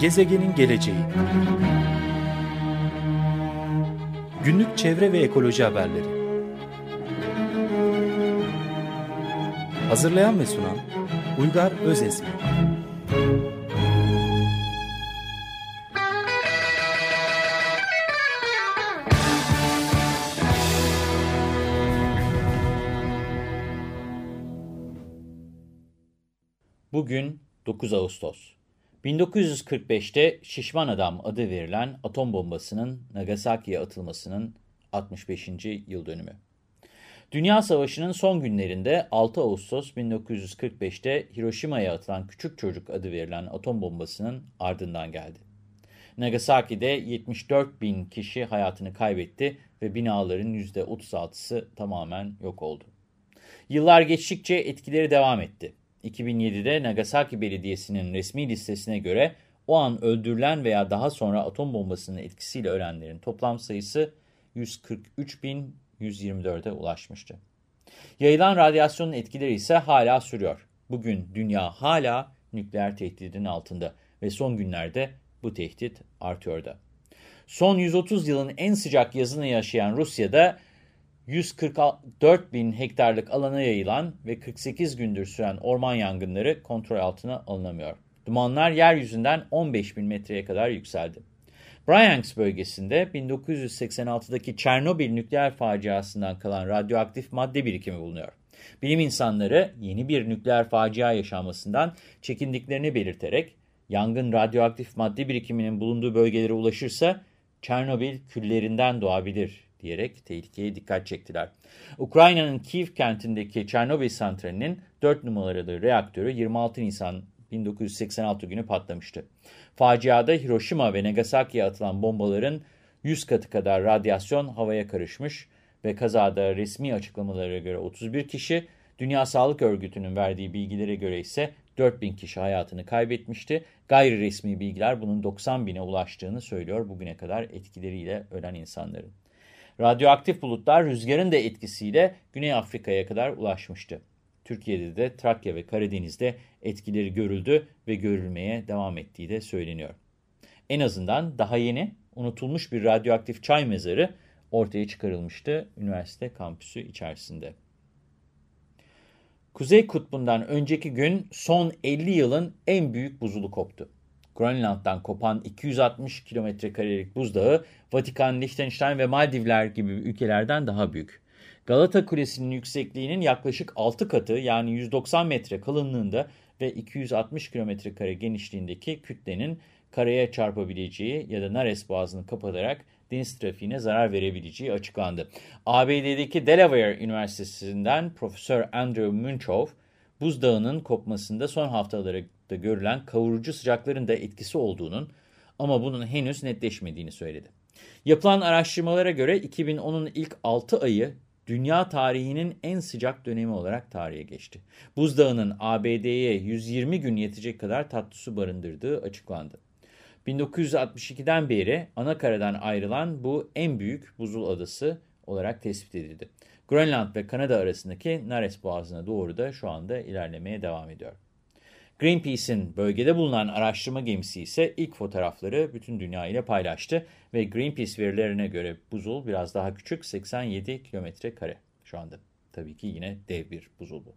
Gezegenin geleceği. Günlük çevre ve ekoloji haberleri. Hazırlayan ve sunan Uygar Özesmi. Bugün 9 Ağustos. 1945'te Şişman Adam adı verilen atom bombasının Nagasaki'ye atılmasının 65. yıl dönümü. Dünya Savaşı'nın son günlerinde 6 Ağustos 1945'te Hiroşima'ya atılan Küçük Çocuk adı verilen atom bombasının ardından geldi. Nagasaki'de 74 bin kişi hayatını kaybetti ve binaların %36'sı tamamen yok oldu. Yıllar geçtikçe etkileri devam etti. 2007'de Nagasaki Belediyesi'nin resmi listesine göre o an öldürülen veya daha sonra atom bombasının etkisiyle ölenlerin toplam sayısı 143.124'e ulaşmıştı. Yayılan radyasyonun etkileri ise hala sürüyor. Bugün dünya hala nükleer tehdidin altında ve son günlerde bu tehdit artıyor da. Son 130 yılın en sıcak yazını yaşayan Rusya'da 144 bin hektarlık alana yayılan ve 48 gündür süren orman yangınları kontrol altına alınamıyor. Dumanlar yeryüzünden 15 bin metreye kadar yükseldi. Bryansk bölgesinde 1986'daki Çernobil nükleer faciasından kalan radyoaktif madde birikimi bulunuyor. Bilim insanları yeni bir nükleer facia yaşanmasından çekindiklerini belirterek yangın radyoaktif madde birikiminin bulunduğu bölgelere ulaşırsa Çernobil küllerinden doğabilir diyerek tehlikeye dikkat çektiler. Ukrayna'nın Kiev kentindeki Çernobil santralinin 4 numaralı reaktörü 26 Nisan 1986 günü patlamıştı. Faciada Hiroşima ve Nagasaki'ye atılan bombaların 100 katı kadar radyasyon havaya karışmış ve kazada resmi açıklamalara göre 31 kişi, Dünya Sağlık Örgütü'nün verdiği bilgilere göre ise 4000 kişi hayatını kaybetmişti. Gayri resmi bilgiler bunun 90 bine ulaştığını söylüyor bugüne kadar etkileriyle ölen insanların. Radyoaktif bulutlar rüzgarın da etkisiyle Güney Afrika'ya kadar ulaşmıştı. Türkiye'de de Trakya ve Karadeniz'de etkileri görüldü ve görülmeye devam ettiği de söyleniyor. En azından daha yeni unutulmuş bir radyoaktif çay mezarı ortaya çıkarılmıştı üniversite kampüsü içerisinde. Kuzey Kutbu'ndan önceki gün son 50 yılın en büyük buzulu koptu. Grönland'dan kopan 260 kilometrekarelik buzdağı, Vatikan, Liechtenstein ve Maldivler gibi ülkelerden daha büyük. Galata Kulesi'nin yüksekliğinin yaklaşık 6 katı yani 190 metre kalınlığında ve 260 kilometrekare genişliğindeki kütlenin karaya çarpabileceği ya da Nares Boğazı'nı kapatarak deniz trafiğine zarar verebileceği açıklandı. ABD'deki Delaware Üniversitesi'nden Profesör Andrew Munchow, buzdağının kopmasında son haftalarda görülen kavurucu sıcakların da etkisi olduğunun ama bunun henüz netleşmediğini söyledi. Yapılan araştırmalara göre 2010'un ilk 6 ayı dünya tarihinin en sıcak dönemi olarak tarihe geçti. Buzdağının ABD'ye 120 gün yetecek kadar tatlı su barındırdığı açıklandı. 1962'den beri anakaradan ayrılan bu en büyük buzul adası olarak tespit edildi. Grönland ve Kanada arasındaki Nares Boğazı'na doğru da şu anda ilerlemeye devam ediyor. Greenpeace'in bölgede bulunan araştırma gemisi ise ilk fotoğrafları bütün dünya ile paylaştı ve Greenpeace verilerine göre buzul biraz daha küçük 87 kilometre kare şu anda. Tabii ki yine dev bir buzul bu.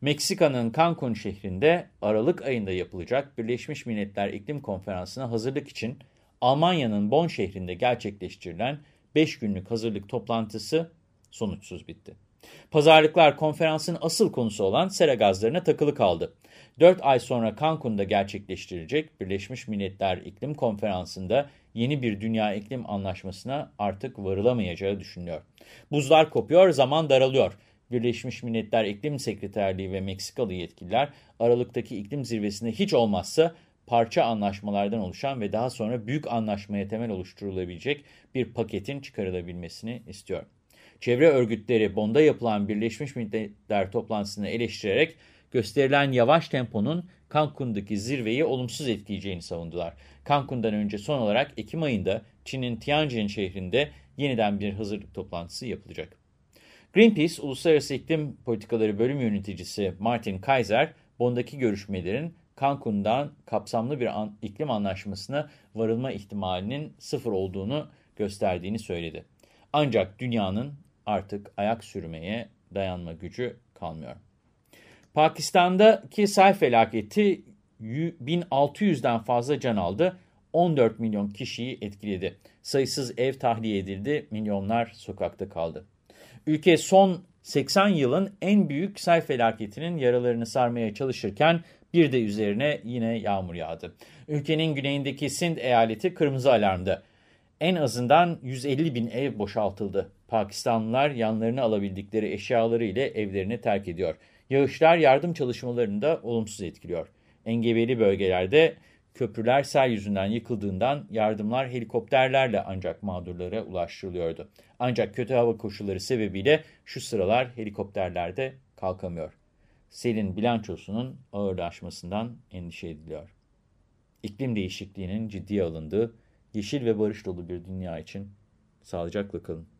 Meksika'nın Cancun şehrinde Aralık ayında yapılacak Birleşmiş Milletler İklim Konferansı'na hazırlık için Almanya'nın Bonn şehrinde gerçekleştirilen 5 günlük hazırlık toplantısı sonuçsuz bitti. Pazarlıklar konferansın asıl konusu olan sera gazlarına takılı kaldı. 4 ay sonra Cancun'da gerçekleştirilecek Birleşmiş Milletler İklim Konferansı'nda yeni bir dünya iklim anlaşmasına artık varılamayacağı düşünülüyor. Buzlar kopuyor, zaman daralıyor. Birleşmiş Milletler İklim Sekreterliği ve Meksikalı yetkililer Aralık'taki iklim zirvesinde hiç olmazsa parça anlaşmalardan oluşan ve daha sonra büyük anlaşmaya temel oluşturulabilecek bir paketin çıkarılabilmesini istiyor. Çevre örgütleri Bond'a yapılan Birleşmiş Milletler toplantısını eleştirerek gösterilen yavaş temponun Cancun'daki zirveyi olumsuz etkileyeceğini savundular. Cancun'dan önce son olarak Ekim ayında Çin'in Tianjin şehrinde yeniden bir hazırlık toplantısı yapılacak. Greenpeace Uluslararası İklim Politikaları Bölüm Yöneticisi Martin Kaiser, Bond'daki görüşmelerin Cancun'dan kapsamlı bir an, iklim anlaşmasına varılma ihtimalinin sıfır olduğunu gösterdiğini söyledi. Ancak dünyanın artık ayak sürmeye dayanma gücü kalmıyor. Pakistan'daki sel felaketi 1600'den fazla can aldı, 14 milyon kişiyi etkiledi. Sayısız ev tahliye edildi, milyonlar sokakta kaldı. Ülke son 80 yılın en büyük sel felaketinin yaralarını sarmaya çalışırken bir de üzerine yine yağmur yağdı. Ülkenin güneyindeki Sind eyaleti kırmızı alarmda. En azından 150 bin ev boşaltıldı. Pakistanlılar yanlarına alabildikleri eşyaları ile evlerini terk ediyor. Yağışlar yardım çalışmalarını da olumsuz etkiliyor. Engebeli bölgelerde köprüler sel yüzünden yıkıldığından yardımlar helikopterlerle ancak mağdurlara ulaştırılıyordu. Ancak kötü hava koşulları sebebiyle şu sıralar helikopterlerde kalkamıyor. Selin bilançosunun ağırlaşmasından endişe ediliyor. İklim değişikliğinin ciddiye alındığı, yeşil ve barış dolu bir dünya için sağlıcakla kalın.